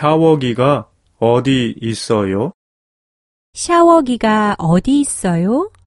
샤워기가 어디 있어요? 샤워기가 어디 있어요?